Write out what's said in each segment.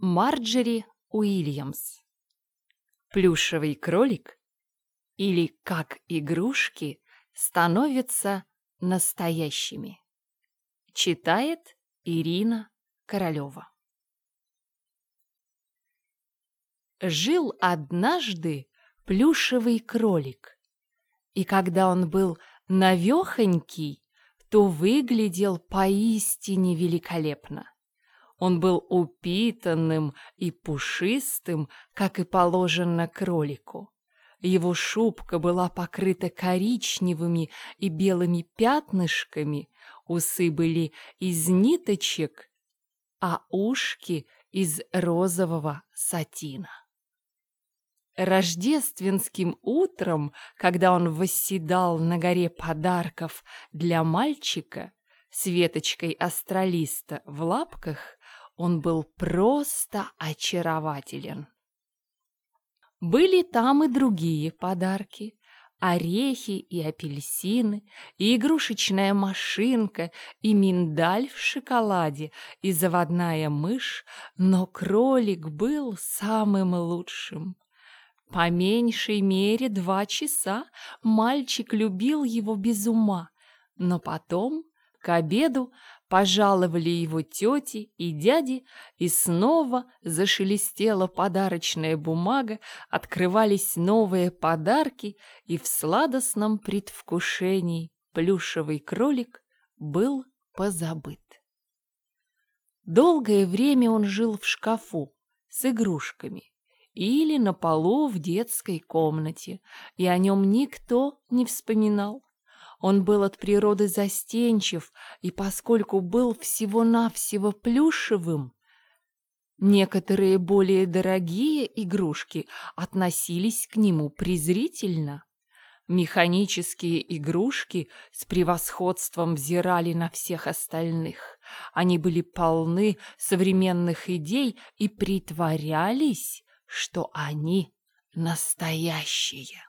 Марджери Уильямс. Плюшевый кролик или как игрушки становятся настоящими. Читает Ирина Королева. Жил однажды плюшевый кролик, и когда он был навехонький, то выглядел поистине великолепно. Он был упитанным и пушистым, как и положено кролику. Его шубка была покрыта коричневыми и белыми пятнышками, усы были из ниточек, а ушки из розового сатина. Рождественским утром, когда он восседал на горе подарков для мальчика с веточкой астролиста в лапках, он был просто очарователен. Были там и другие подарки. Орехи и апельсины, и игрушечная машинка, и миндаль в шоколаде, и заводная мышь, но кролик был самым лучшим. По меньшей мере два часа мальчик любил его без ума, но потом, к обеду, Пожаловали его тети и дяди, и снова зашелестела подарочная бумага, открывались новые подарки, и в сладостном предвкушении плюшевый кролик был позабыт. Долгое время он жил в шкафу с игрушками или на полу в детской комнате, и о нем никто не вспоминал. Он был от природы застенчив, и поскольку был всего-навсего плюшевым, некоторые более дорогие игрушки относились к нему презрительно. Механические игрушки с превосходством взирали на всех остальных. Они были полны современных идей и притворялись, что они настоящие.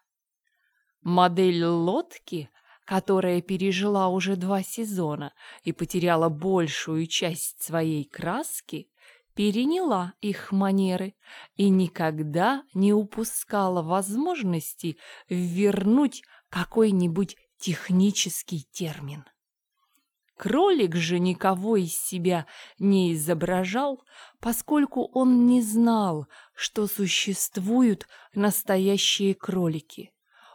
Модель лодки которая пережила уже два сезона и потеряла большую часть своей краски, переняла их манеры и никогда не упускала возможности вернуть какой-нибудь технический термин. Кролик же никого из себя не изображал, поскольку он не знал, что существуют настоящие кролики.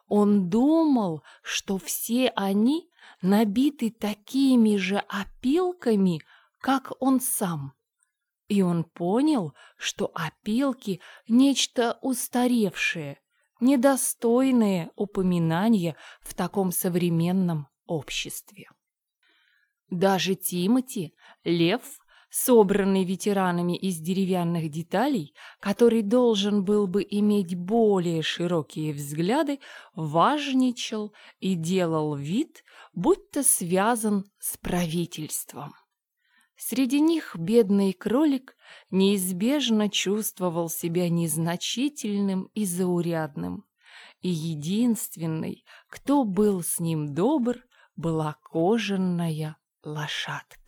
Он думал, что все они набиты такими же опилками, как он сам. И он понял, что опилки – нечто устаревшее, недостойное упоминания в таком современном обществе. Даже Тимати, лев, собранный ветеранами из деревянных деталей, который должен был бы иметь более широкие взгляды, важничал и делал вид, будто связан с правительством. Среди них бедный кролик неизбежно чувствовал себя незначительным и заурядным. И единственной, кто был с ним добр, была кожаная лошадка.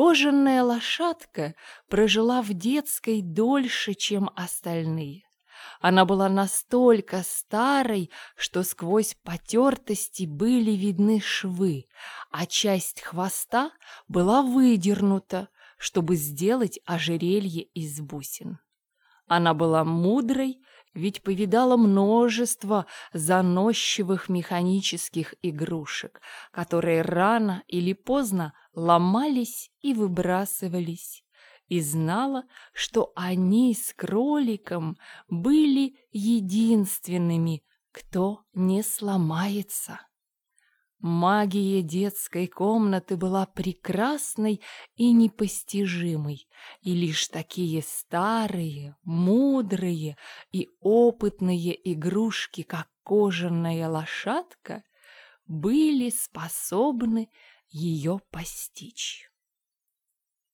Кожаная лошадка прожила в детской дольше, чем остальные. Она была настолько старой, что сквозь потертости были видны швы, а часть хвоста была выдернута, чтобы сделать ожерелье из бусин. Она была мудрой, ведь повидала множество заносчивых механических игрушек, которые рано или поздно ломались и выбрасывались, и знала, что они с кроликом были единственными, кто не сломается. Магия детской комнаты была прекрасной и непостижимой, и лишь такие старые, мудрые и опытные игрушки, как кожаная лошадка, были способны ее постичь.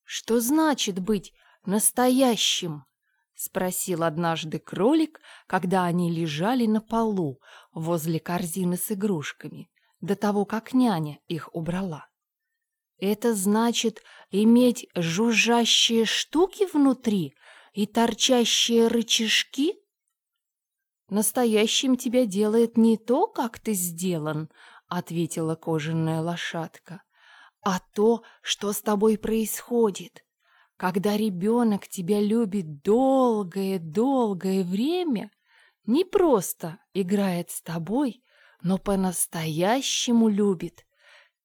«Что значит быть настоящим?» — спросил однажды кролик, когда они лежали на полу возле корзины с игрушками, до того, как няня их убрала. Это значит иметь жужжащие штуки внутри и торчащие рычажки? Настоящим тебя делает не то, как ты сделан, ответила кожаная лошадка, а то, что с тобой происходит. Когда ребенок тебя любит долгое-долгое время, не просто играет с тобой, но по-настоящему любит,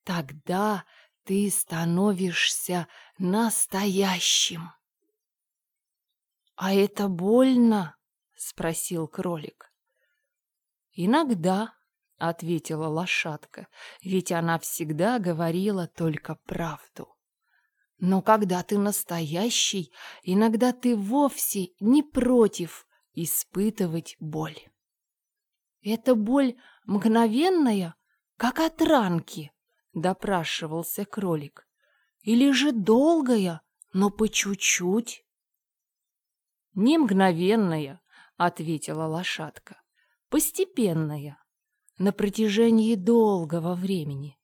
тогда ты становишься настоящим. «А это больно?» — спросил кролик. «Иногда», — ответила лошадка, ведь она всегда говорила только правду. «Но когда ты настоящий, иногда ты вовсе не против испытывать боль». «Это боль мгновенная, как от ранки?» — допрашивался кролик. «Или же долгая, но по чуть-чуть?» «Не мгновенная», — ответила лошадка. «Постепенная, на протяжении долгого времени.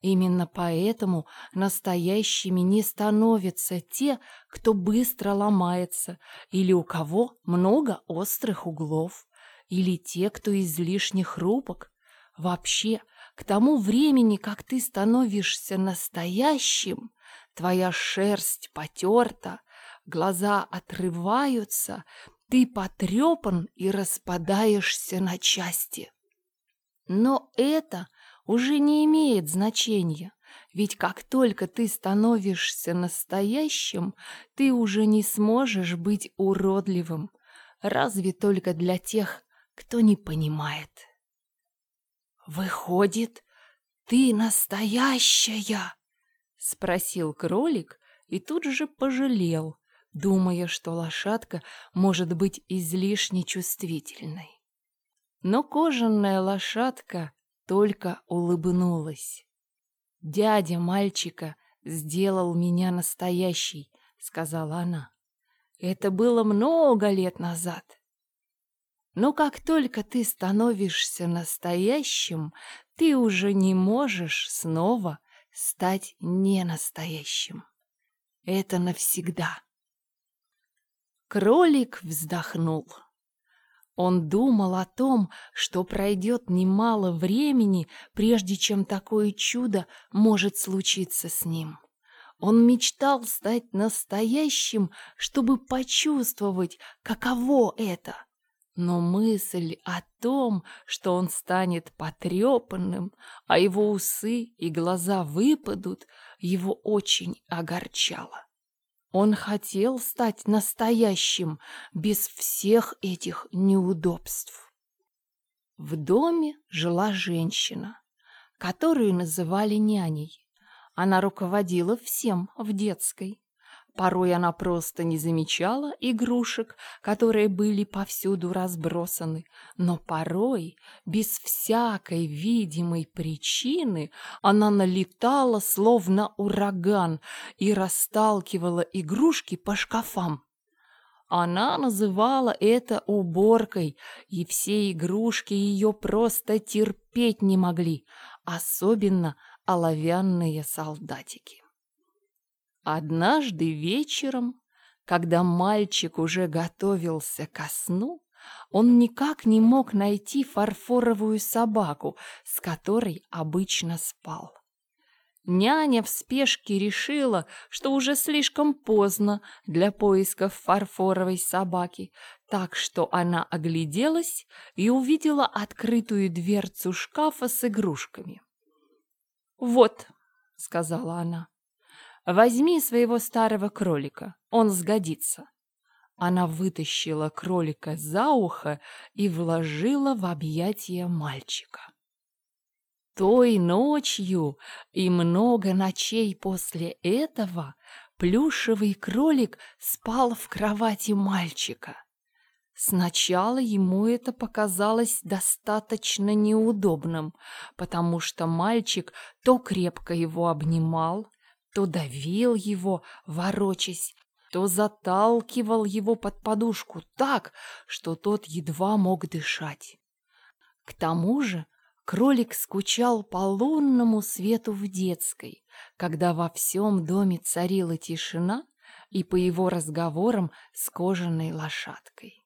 Именно поэтому настоящими не становятся те, кто быстро ломается, или у кого много острых углов, или те, кто излишне хрупок. Вообще, к тому времени, как ты становишься настоящим, твоя шерсть потерта, глаза отрываются, ты потрепан и распадаешься на части. Но это уже не имеет значения, ведь как только ты становишься настоящим, ты уже не сможешь быть уродливым, разве только для тех, кто не понимает. «Выходит, ты настоящая?» — спросил кролик и тут же пожалел, думая, что лошадка может быть излишне чувствительной. Но кожаная лошадка только улыбнулась. «Дядя мальчика сделал меня настоящей», — сказала она. «Это было много лет назад. Но как только ты становишься настоящим, ты уже не можешь снова стать ненастоящим. Это навсегда. Кролик вздохнул. Он думал о том, что пройдет немало времени, прежде чем такое чудо может случиться с ним. Он мечтал стать настоящим, чтобы почувствовать, каково это — но мысль о том, что он станет потрепанным, а его усы и глаза выпадут, его очень огорчала. Он хотел стать настоящим без всех этих неудобств. В доме жила женщина, которую называли няней. Она руководила всем в детской. Порой она просто не замечала игрушек, которые были повсюду разбросаны, но порой, без всякой видимой причины, она налетала, словно ураган, и расталкивала игрушки по шкафам. Она называла это уборкой, и все игрушки ее просто терпеть не могли, особенно оловянные солдатики. Однажды вечером, когда мальчик уже готовился ко сну, он никак не мог найти фарфоровую собаку, с которой обычно спал. Няня в спешке решила, что уже слишком поздно для поисков фарфоровой собаки, так что она огляделась и увидела открытую дверцу шкафа с игрушками. «Вот», — сказала она, Возьми своего старого кролика, он сгодится. Она вытащила кролика за ухо и вложила в объятия мальчика. Той ночью и много ночей после этого плюшевый кролик спал в кровати мальчика. Сначала ему это показалось достаточно неудобным, потому что мальчик то крепко его обнимал, то давил его, ворочась, то заталкивал его под подушку так, что тот едва мог дышать. К тому же Кролик скучал по лунному свету в детской, когда во всем доме царила тишина и по его разговорам с кожаной лошадкой.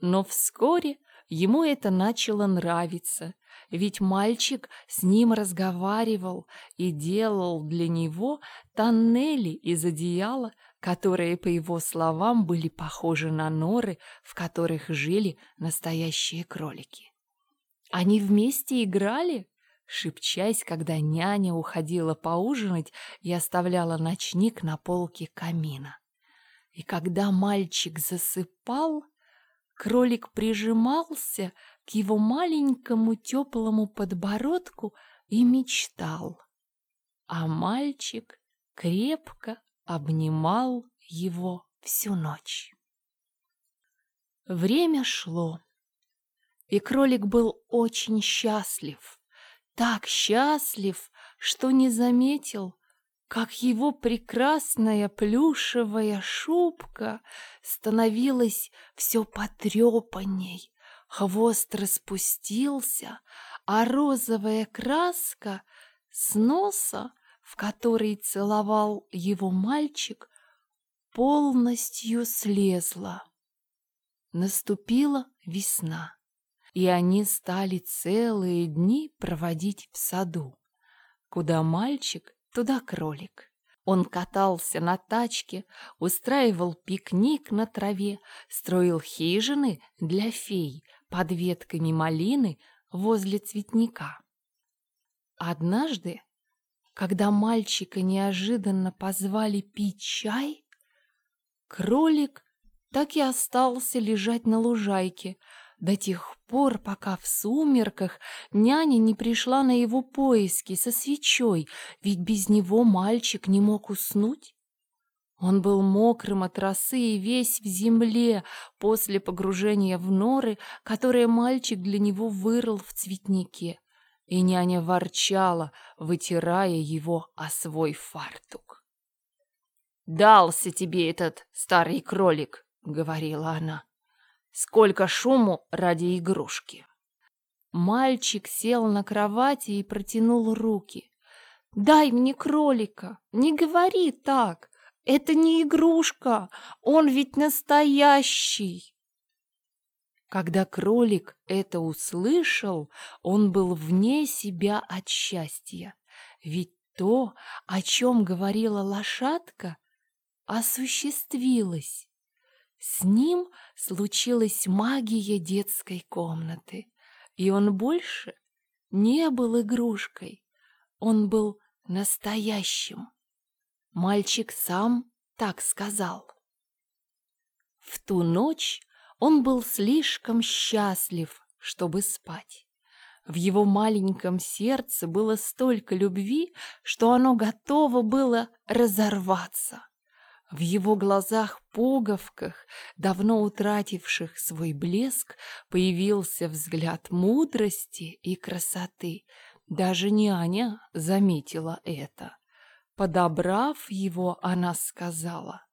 Но вскоре ему это начало нравиться, ведь мальчик с ним разговаривал и делал для него тоннели из одеяла, которые, по его словам, были похожи на норы, в которых жили настоящие кролики. Они вместе играли, шепчась, когда няня уходила поужинать и оставляла ночник на полке камина. И когда мальчик засыпал, кролик прижимался к его маленькому теплому подбородку и мечтал. А мальчик крепко обнимал его всю ночь. Время шло, и кролик был очень счастлив, так счастлив, что не заметил, как его прекрасная плюшевая шубка становилась все потрепанней, хвост распустился, а розовая краска с носа в который целовал его мальчик, полностью слезла. Наступила весна, и они стали целые дни проводить в саду. Куда мальчик, туда кролик. Он катался на тачке, устраивал пикник на траве, строил хижины для фей под ветками малины возле цветника. Однажды когда мальчика неожиданно позвали пить чай, кролик так и остался лежать на лужайке до тех пор, пока в сумерках няня не пришла на его поиски со свечой, ведь без него мальчик не мог уснуть. Он был мокрым от росы и весь в земле после погружения в норы, которые мальчик для него вырыл в цветнике и няня ворчала, вытирая его о свой фартук. «Дался тебе этот старый кролик», — говорила она. «Сколько шуму ради игрушки!» Мальчик сел на кровати и протянул руки. «Дай мне кролика! Не говори так! Это не игрушка! Он ведь настоящий!» Когда кролик это услышал, он был вне себя от счастья. Ведь то, о чем говорила лошадка, осуществилось. С ним случилась магия детской комнаты, и он больше не был игрушкой, он был настоящим. Мальчик сам так сказал. В ту ночь он был слишком счастлив, чтобы спать. В его маленьком сердце было столько любви, что оно готово было разорваться. В его глазах-пуговках, давно утративших свой блеск, появился взгляд мудрости и красоты. Даже няня заметила это. Подобрав его, она сказала,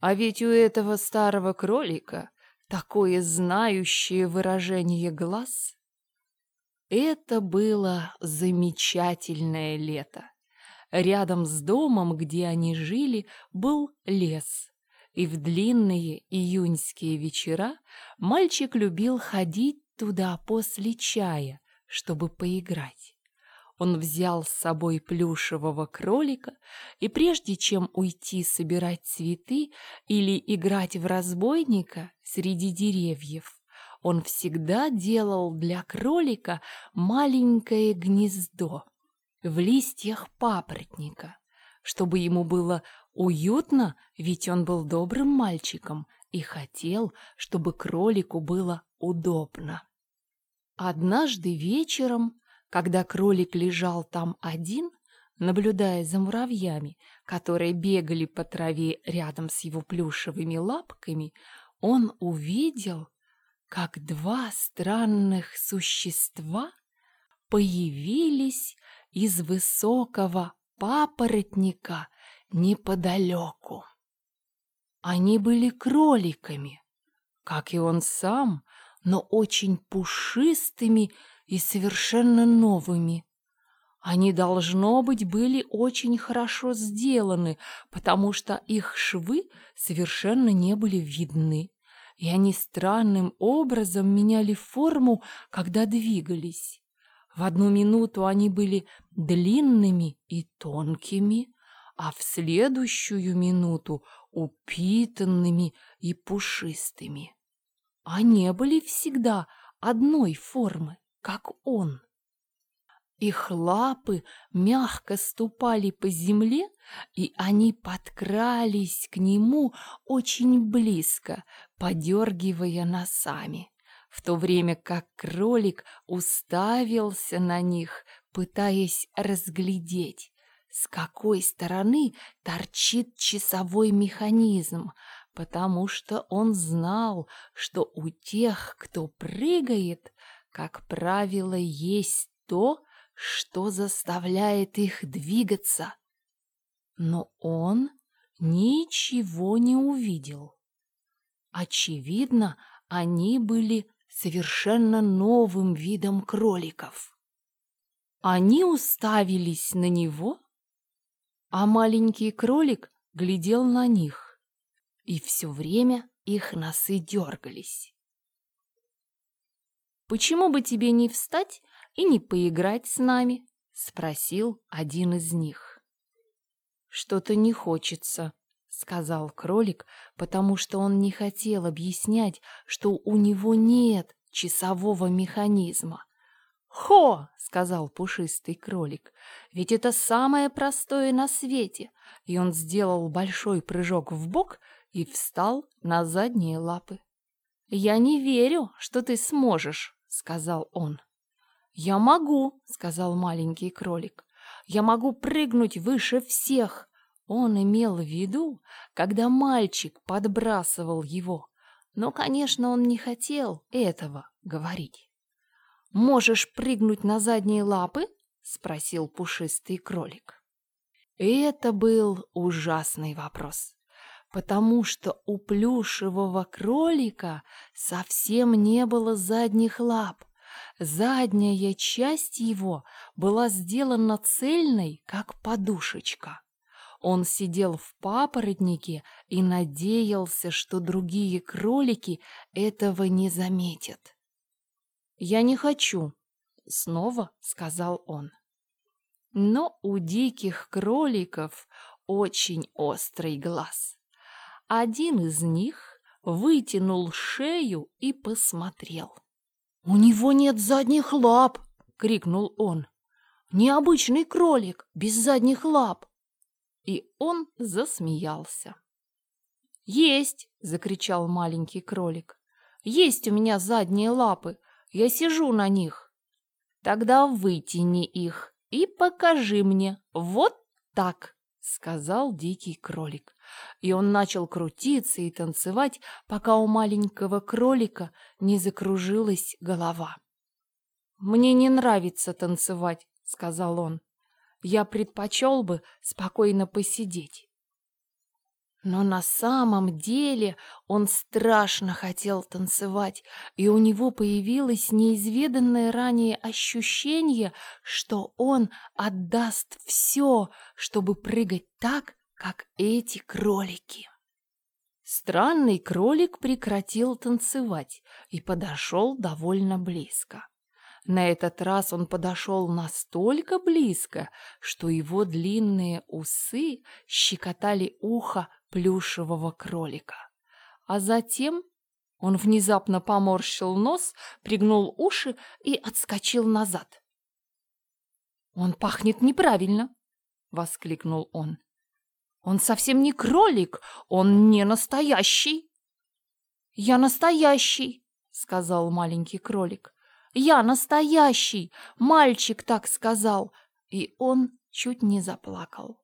«А ведь у этого старого кролика такое знающее выражение глаз. Это было замечательное лето. Рядом с домом, где они жили, был лес. И в длинные июньские вечера мальчик любил ходить туда после чая, чтобы поиграть. Он взял с собой плюшевого кролика, и прежде чем уйти собирать цветы или играть в разбойника среди деревьев, он всегда делал для кролика маленькое гнездо в листьях папоротника, чтобы ему было уютно, ведь он был добрым мальчиком и хотел, чтобы кролику было удобно. Однажды вечером когда кролик лежал там один, наблюдая за муравьями, которые бегали по траве рядом с его плюшевыми лапками, он увидел, как два странных существа появились из высокого папоротника неподалеку. Они были кроликами, как и он сам, но очень пушистыми и совершенно новыми. Они, должно быть, были очень хорошо сделаны, потому что их швы совершенно не были видны, и они странным образом меняли форму, когда двигались. В одну минуту они были длинными и тонкими, а в следующую минуту упитанными и а Они были всегда одной формы, как он. Их лапы мягко ступали по земле, и они подкрались к нему очень близко, подергивая носами, в то время как кролик уставился на них, пытаясь разглядеть, с какой стороны торчит часовой механизм, потому что он знал, что у тех, кто прыгает, как правило, есть то, что заставляет их двигаться. Но он ничего не увидел. Очевидно, они были совершенно новым видом кроликов. Они уставились на него, а маленький кролик глядел на них, и все время их носы дергались. «Почему бы тебе не встать и не поиграть с нами?» — спросил один из них. «Что-то не хочется», — сказал кролик, потому что он не хотел объяснять, что у него нет часового механизма. «Хо!» — сказал пушистый кролик. «Ведь это самое простое на свете!» И он сделал большой прыжок в бок и встал на задние лапы. «Я не верю, что ты сможешь», — сказал он. «Я могу», — сказал маленький кролик. «Я могу прыгнуть выше всех». Он имел в виду, когда мальчик подбрасывал его. Но, конечно, он не хотел этого говорить. «Можешь прыгнуть на задние лапы?» — спросил пушистый кролик. Это был ужасный вопрос, потому что у плюшевого кролика совсем не было задних лап. Задняя часть его была сделана цельной, как подушечка. Он сидел в папоротнике и надеялся, что другие кролики этого не заметят. «Я не хочу», — снова сказал он. Но у диких кроликов очень острый глаз. Один из них вытянул шею и посмотрел. «У него нет задних лап!» — крикнул он. «Необычный кролик, без задних лап!» И он засмеялся. «Есть!» — закричал маленький кролик. «Есть у меня задние лапы, я сижу на них. Тогда вытяни их и покажи мне. Вот так, сказал дикий кролик. И он начал крутиться и танцевать, пока у маленького кролика не закружилась голова. «Мне не нравится танцевать», — сказал он. «Я предпочел бы спокойно посидеть». Но на самом деле он страшно хотел танцевать, и у него появилось неизведанное ранее ощущение, что он отдаст все, чтобы прыгать так, как эти кролики. Странный кролик прекратил танцевать и подошел довольно близко. На этот раз он подошел настолько близко, что его длинные усы щекотали ухо плюшевого кролика. А затем он внезапно поморщил нос, пригнул уши и отскочил назад. «Он пахнет неправильно!» — воскликнул он. «Он совсем не кролик, он не настоящий!» «Я настоящий!» — сказал маленький кролик. «Я настоящий! Мальчик так сказал!» И он чуть не заплакал.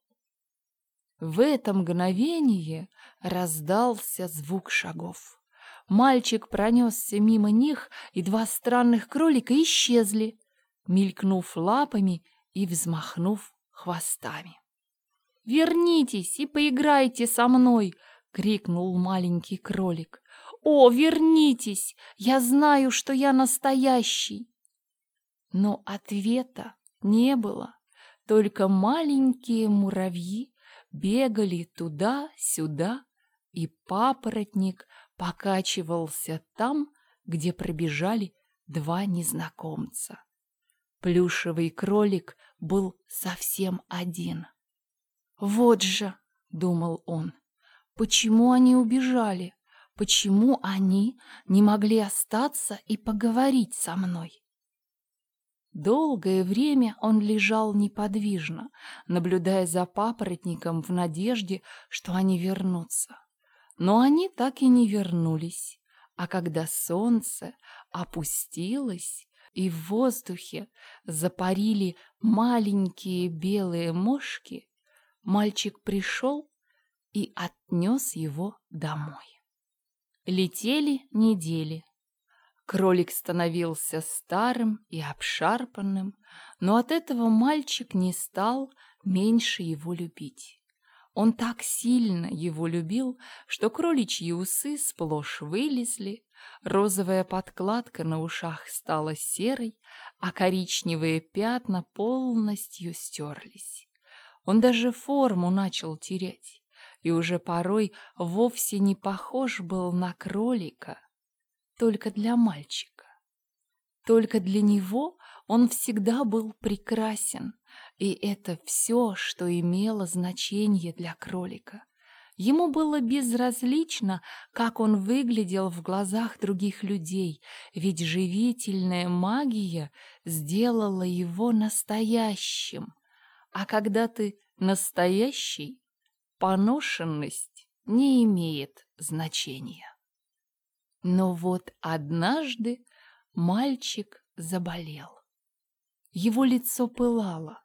В это мгновение раздался звук шагов. Мальчик пронесся мимо них, и два странных кролика исчезли, мелькнув лапами и взмахнув хвостами. «Вернитесь и поиграйте со мной!» — крикнул маленький кролик. «О, вернитесь! Я знаю, что я настоящий!» Но ответа не было. Только маленькие муравьи бегали туда-сюда, и папоротник покачивался там, где пробежали два незнакомца. Плюшевый кролик был совсем один. «Вот же!» — думал он. «Почему они убежали? Почему они не могли остаться и поговорить со мной?» Долгое время он лежал неподвижно, наблюдая за папоротником в надежде, что они вернутся. Но они так и не вернулись, а когда солнце опустилось и в воздухе запарили маленькие белые мошки, мальчик пришел и отнес его домой. Летели недели. Кролик становился старым и обшарпанным, но от этого мальчик не стал меньше его любить. Он так сильно его любил, что кроличьи усы сплошь вылезли, розовая подкладка на ушах стала серой, а коричневые пятна полностью стерлись. Он даже форму начал терять и уже порой вовсе не похож был на кролика, только для мальчика. Только для него он всегда был прекрасен, и это все, что имело значение для кролика. Ему было безразлично, как он выглядел в глазах других людей, ведь живительная магия сделала его настоящим. А когда ты настоящий, поношенность не имеет значения. Но вот однажды мальчик заболел. Его лицо пылало.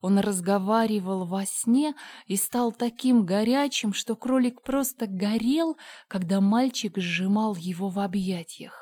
Он разговаривал во сне и стал таким горячим, что кролик просто горел, когда мальчик сжимал его в объятиях.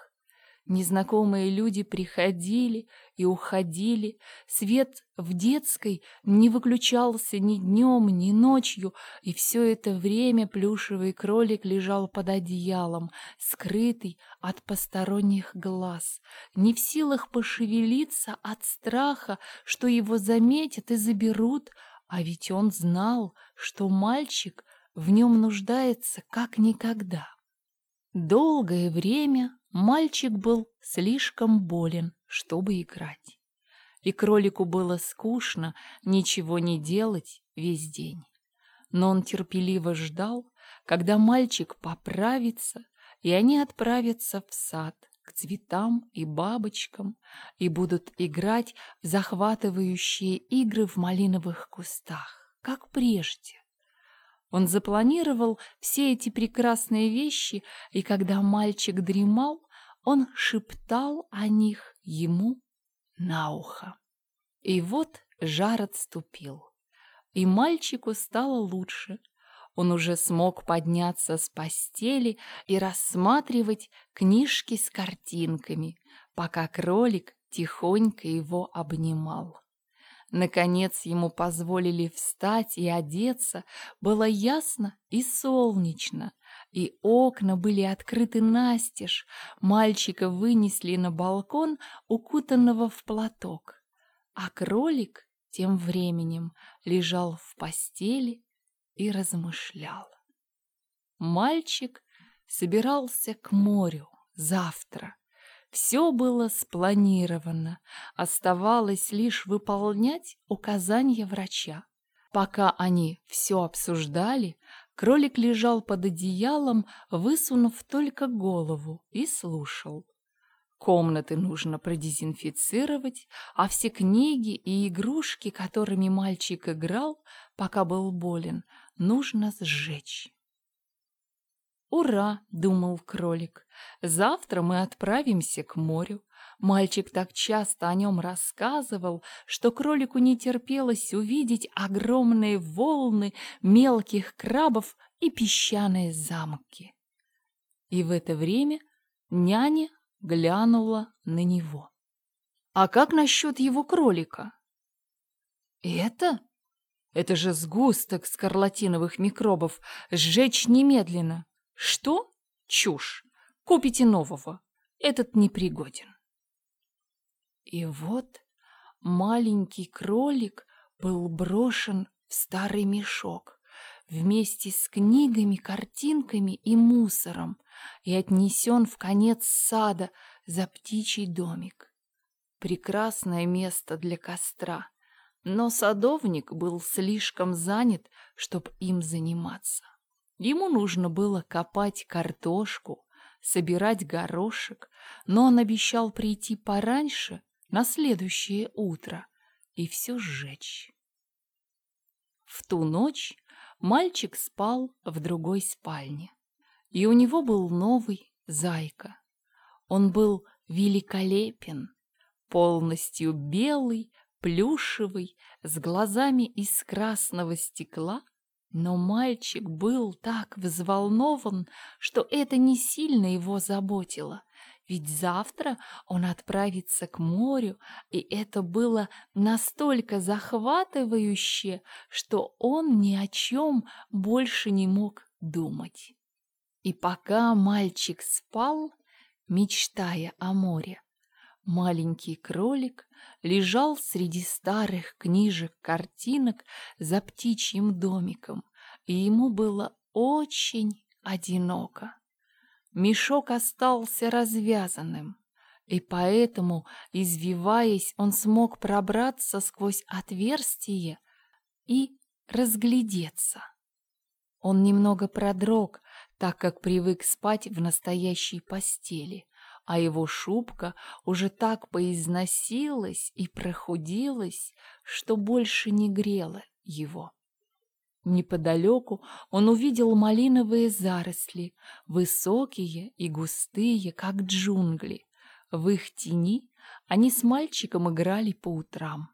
Незнакомые люди приходили и уходили. Свет в детской не выключался ни днем, ни ночью, и все это время плюшевый кролик лежал под одеялом, скрытый от посторонних глаз, не в силах пошевелиться от страха, что его заметят и заберут, а ведь он знал, что мальчик в нем нуждается как никогда. Долгое время Мальчик был слишком болен, чтобы играть. И кролику было скучно ничего не делать весь день. Но он терпеливо ждал, когда мальчик поправится, и они отправятся в сад к цветам и бабочкам и будут играть в захватывающие игры в малиновых кустах, как прежде. Он запланировал все эти прекрасные вещи, и когда мальчик дремал, он шептал о них ему на ухо. И вот жар отступил, и мальчику стало лучше. Он уже смог подняться с постели и рассматривать книжки с картинками, пока кролик тихонько его обнимал. Наконец ему позволили встать и одеться, было ясно и солнечно, и окна были открыты настежь, мальчика вынесли на балкон, укутанного в платок, а кролик тем временем лежал в постели и размышлял. Мальчик собирался к морю завтра, все было спланировано, оставалось лишь выполнять указания врача. Пока они все обсуждали, кролик лежал под одеялом, высунув только голову, и слушал. Комнаты нужно продезинфицировать, а все книги и игрушки, которыми мальчик играл, пока был болен, нужно сжечь. «Ура!» — думал кролик. «Завтра мы отправимся к морю». Мальчик так часто о нем рассказывал, что кролику не терпелось увидеть огромные волны мелких крабов и песчаные замки. И в это время няня глянула на него. «А как насчет его кролика?» «Это? Это же сгусток скарлатиновых микробов. Сжечь немедленно!» Что? Чушь. Купите нового. Этот непригоден. И вот маленький кролик был брошен в старый мешок вместе с книгами, картинками и мусором и отнесен в конец сада за птичий домик. Прекрасное место для костра, но садовник был слишком занят, чтобы им заниматься. Ему нужно было копать картошку, собирать горошек, но он обещал прийти пораньше, на следующее утро, и все сжечь. В ту ночь мальчик спал в другой спальне, и у него был новый зайка. Он был великолепен, полностью белый, плюшевый, с глазами из красного стекла, но мальчик был так взволнован, что это не сильно его заботило, ведь завтра он отправится к морю, и это было настолько захватывающе, что он ни о чем больше не мог думать. И пока мальчик спал, мечтая о море, маленький кролик лежал среди старых книжек-картинок за птичьим домиком, и ему было очень одиноко. Мешок остался развязанным, и поэтому, извиваясь, он смог пробраться сквозь отверстие и разглядеться. Он немного продрог, так как привык спать в настоящей постели, а его шубка уже так поизносилась и прохудилась, что больше не грела его. Неподалеку он увидел малиновые заросли, высокие и густые, как джунгли. В их тени они с мальчиком играли по утрам.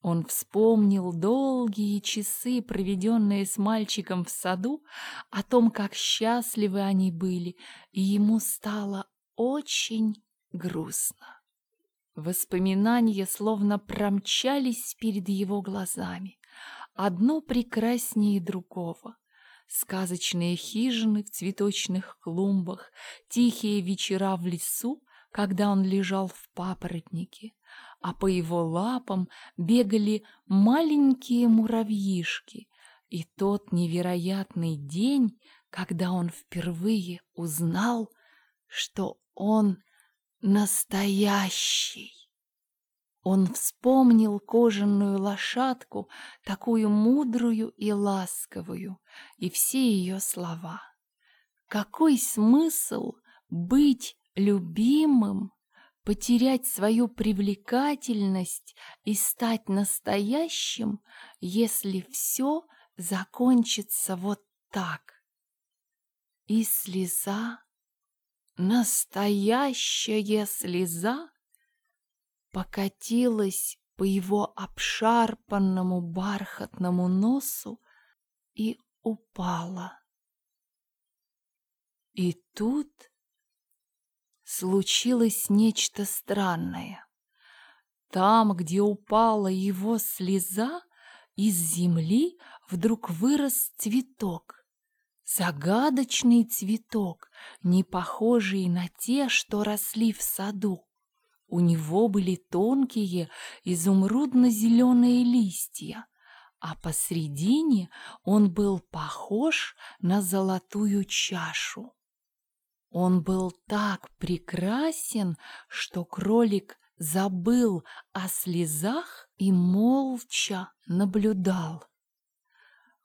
Он вспомнил долгие часы, проведенные с мальчиком в саду, о том, как счастливы они были, и ему стало очень грустно. Воспоминания словно промчались перед его глазами одно прекраснее другого. Сказочные хижины в цветочных клумбах, тихие вечера в лесу, когда он лежал в папоротнике, а по его лапам бегали маленькие муравьишки, и тот невероятный день, когда он впервые узнал, что он настоящий. Он вспомнил кожаную лошадку, такую мудрую и ласковую, и все ее слова. Какой смысл быть любимым, потерять свою привлекательность и стать настоящим, если все закончится вот так? И слеза, настоящая слеза, покатилась по его обшарпанному бархатному носу и упала. И тут случилось нечто странное. Там, где упала его слеза, из земли вдруг вырос цветок. Загадочный цветок, не похожий на те, что росли в саду. У него были тонкие изумрудно-зеленые листья, а посредине он был похож на золотую чашу. Он был так прекрасен, что кролик забыл о слезах и молча наблюдал.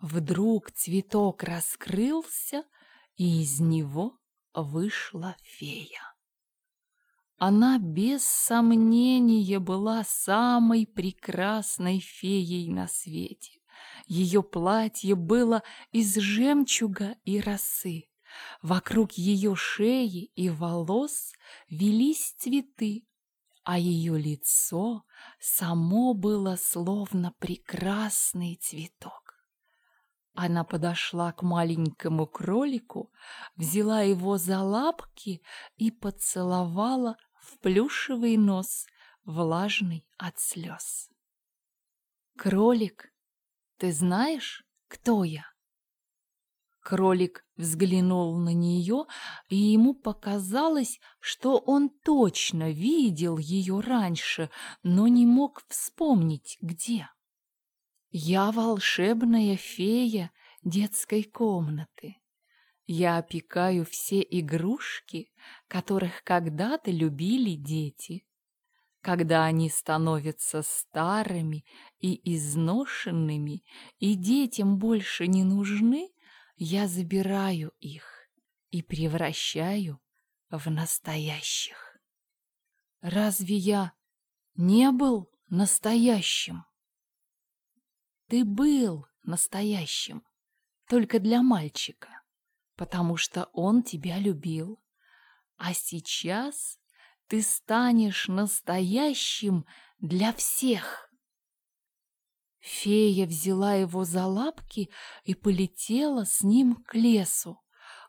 Вдруг цветок раскрылся, и из него вышла фея. Она без сомнения была самой прекрасной феей на свете. Ее платье было из жемчуга и росы. Вокруг ее шеи и волос велись цветы, а ее лицо само было словно прекрасный цветок. Она подошла к маленькому кролику, взяла его за лапки и поцеловала в плюшевый нос, влажный от слез. «Кролик, ты знаешь, кто я?» Кролик взглянул на нее, и ему показалось, что он точно видел ее раньше, но не мог вспомнить, где. «Я волшебная фея детской комнаты. Я опекаю все игрушки, которых когда-то любили дети. Когда они становятся старыми и изношенными, и детям больше не нужны, я забираю их и превращаю в настоящих. Разве я не был настоящим? Ты был настоящим, только для мальчика, потому что он тебя любил. А сейчас ты станешь настоящим для всех. Фея взяла его за лапки и полетела с ним к лесу.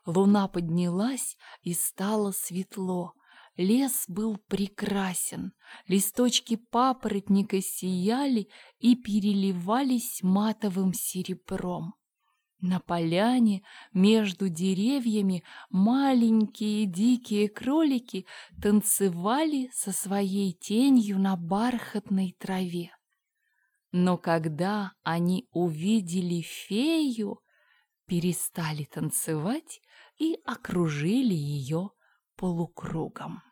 Луна поднялась, и стало светло. Лес был прекрасен, листочки папоротника сияли и переливались матовым серебром. На поляне между деревьями маленькие дикие кролики танцевали со своей тенью на бархатной траве. Но когда они увидели фею, перестали танцевать и окружили ее полукругом.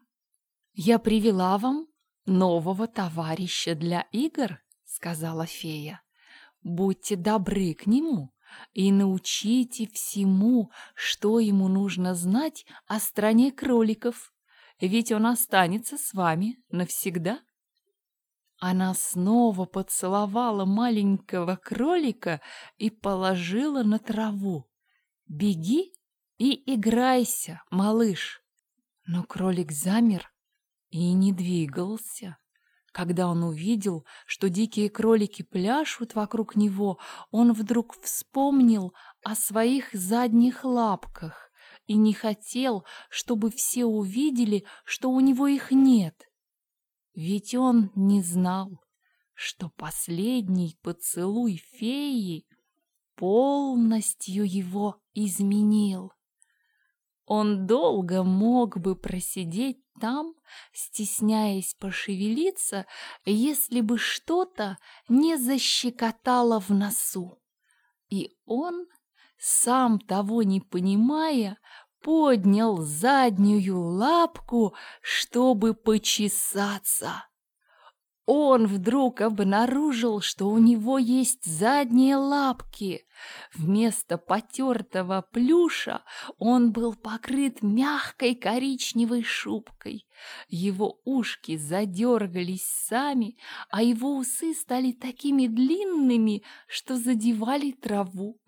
«Я привела вам нового товарища для игр», — сказала фея. «Будьте добры к нему и научите всему, что ему нужно знать о стране кроликов, ведь он останется с вами навсегда». Она снова поцеловала маленького кролика и положила на траву. «Беги и играйся, малыш!» Но кролик замер и не двигался. Когда он увидел, что дикие кролики пляшут вокруг него, он вдруг вспомнил о своих задних лапках и не хотел, чтобы все увидели, что у него их нет. Ведь он не знал, что последний поцелуй феи полностью его изменил. Он долго мог бы просидеть там, стесняясь пошевелиться, если бы что-то не защекотало в носу. И он, сам того не понимая, поднял заднюю лапку, чтобы почесаться. Он вдруг обнаружил, что у него есть задние лапки. Вместо потертого плюша он был покрыт мягкой коричневой шубкой. Его ушки задергались сами, а его усы стали такими длинными, что задевали траву.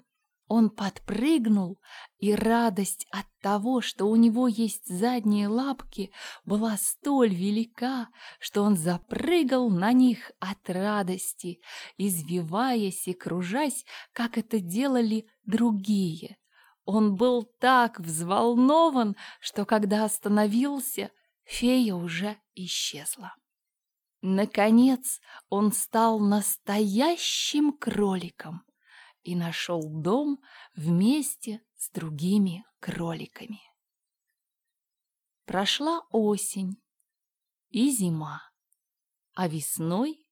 Он подпрыгнул, и радость от того, что у него есть задние лапки, была столь велика, что он запрыгал на них от радости, извиваясь и кружась, как это делали другие. Он был так взволнован, что когда остановился, фея уже исчезла. Наконец он стал настоящим кроликом и нашел дом вместе с другими кроликами. Прошла осень и зима, а весной,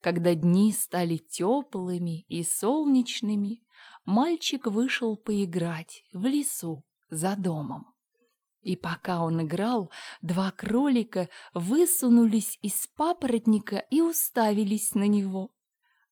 когда дни стали теплыми и солнечными, мальчик вышел поиграть в лесу за домом. И пока он играл, два кролика высунулись из папоротника и уставились на него.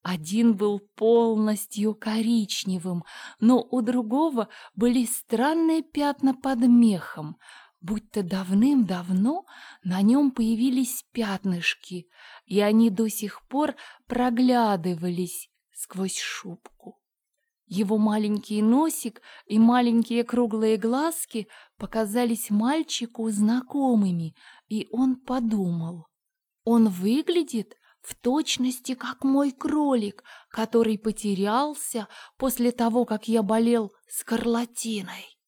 Один был полностью коричневым, но у другого были странные пятна под мехом, будто давным-давно на нем появились пятнышки, и они до сих пор проглядывались сквозь шубку. Его маленький носик и маленькие круглые глазки показались мальчику знакомыми, и он подумал, он выглядит в точности как мой кролик, который потерялся после того, как я болел скарлатиной.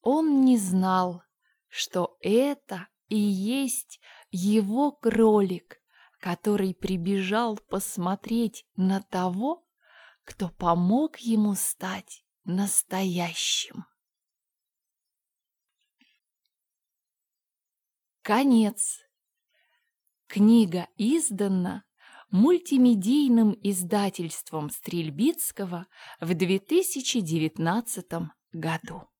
Он не знал, что это и есть его кролик, который прибежал посмотреть на того, кто помог ему стать настоящим. Конец. Книга издана мультимедийным издательством Стрельбицкого в 2019 году.